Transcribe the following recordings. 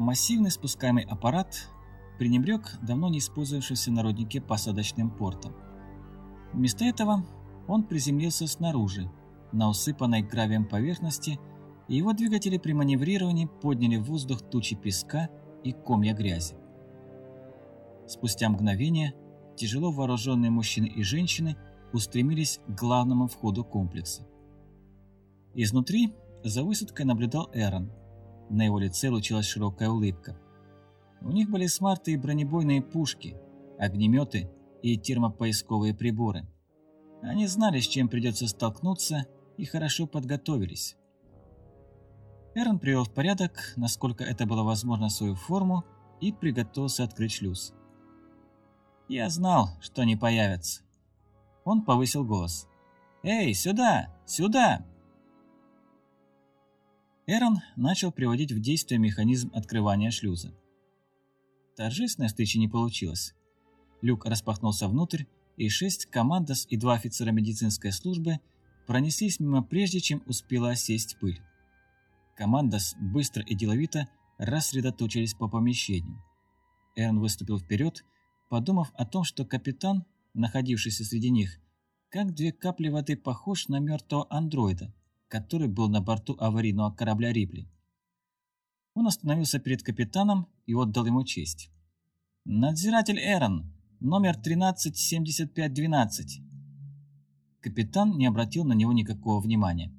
Массивный спускаемый аппарат пренебрег давно не использовавшимся на посадочным портом. Вместо этого он приземлился снаружи, на усыпанной гравием поверхности, и его двигатели при маневрировании подняли в воздух тучи песка и комья грязи. Спустя мгновение тяжело вооруженные мужчины и женщины устремились к главному входу комплекса. Изнутри за высадкой наблюдал Эрон. На его лице лучилась широкая улыбка. У них были смарты и бронебойные пушки, огнеметы и термопоисковые приборы. Они знали, с чем придется столкнуться, и хорошо подготовились. Эрон привел в порядок, насколько это было возможно, свою форму и приготовился открыть шлюз. «Я знал, что они появятся». Он повысил голос. «Эй, сюда! Сюда!» Эрон начал приводить в действие механизм открывания шлюза. Торжественная встреча не получилась. Люк распахнулся внутрь, и шесть командос и два офицера медицинской службы пронеслись мимо прежде, чем успела осесть пыль. Командос быстро и деловито рассредоточились по помещению. Эрон выступил вперед, подумав о том, что капитан, находившийся среди них, как две капли воды похож на мертвого андроида, который был на борту аварийного корабля Рипли. Он остановился перед капитаном и отдал ему честь. «Надзиратель Эрон, номер 137512». Капитан не обратил на него никакого внимания.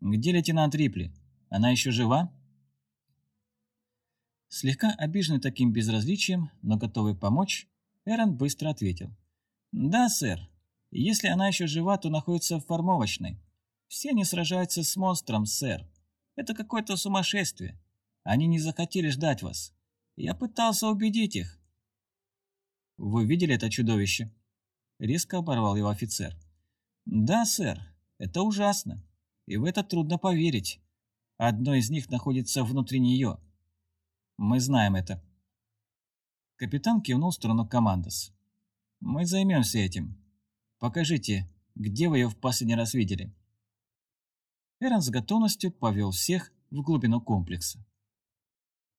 «Где лейтенант Рипли? Она еще жива?» Слегка обиженный таким безразличием, но готовый помочь, Эрон быстро ответил. «Да, сэр. Если она еще жива, то находится в формовочной. Все они сражаются с монстром, сэр. Это какое-то сумасшествие. Они не захотели ждать вас. Я пытался убедить их. Вы видели это чудовище? Резко оборвал его офицер. Да, сэр. Это ужасно. И в это трудно поверить. Одно из них находится внутри нее. Мы знаем это. Капитан кивнул в сторону Командос. Мы займемся этим. Покажите, где вы ее в последний раз видели. Эрон с готовностью повел всех в глубину комплекса.